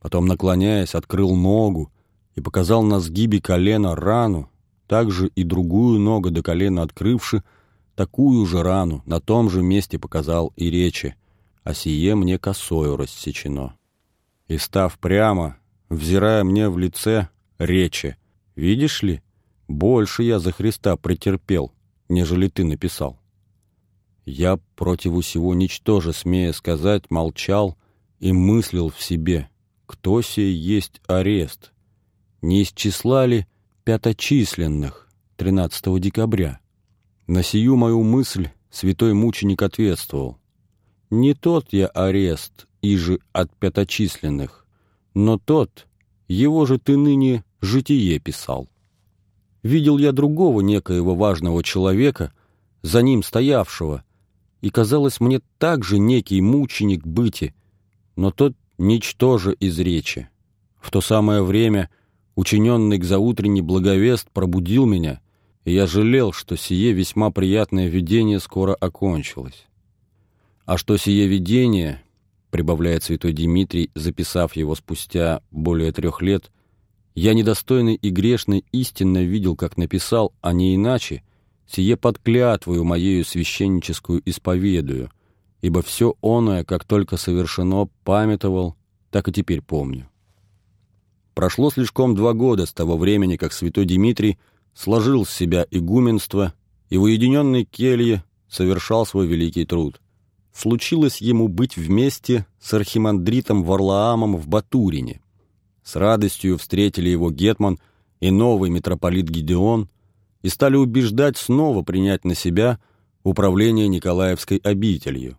Потом, наклоняясь, открыл ногу и показал на сгибе колена рану, также и другую ногу до колена открывши, такую же рану на том же месте показал и речи, а сие мне косою рассечено. И став прямо, взирая мне в лице, речи, видишь ли, больше я за Христа претерпел, нежели ты написал. Я против всего ничтоже, смея сказать, молчал и мыслил в себе, кто сей есть арест, не из числа ли пяточисленных 13 декабря. На сию мою мысль святой мученик ответствовал. Не тот я арест, и же от пяточисленных, но тот, его же ты ныне житие писал. Видел я другого некоего важного человека, за ним стоявшего, и казалось мне также некий мученик быти, но тот ничтоже из речи. В то самое время учиненный к заутренний благовест пробудил меня, и я жалел, что сие весьма приятное видение скоро окончилось. А что сие видение, прибавляет святой Дмитрий, записав его спустя более трех лет, я недостойный и грешный истинно видел, как написал, а не иначе, сие под клятвою моею священническую исповедую, ибо все оное, как только совершено, памятовал, так и теперь помню. Прошло слишком два года с того времени, как святой Дмитрий сложил с себя игуменство и в уединенной келье совершал свой великий труд. Случилось ему быть вместе с архимандритом Варлаамом в Батурине. С радостью встретили его Гетман и новый митрополит Гидеон и стали убеждать снова принять на себя управление Николаевской обителью.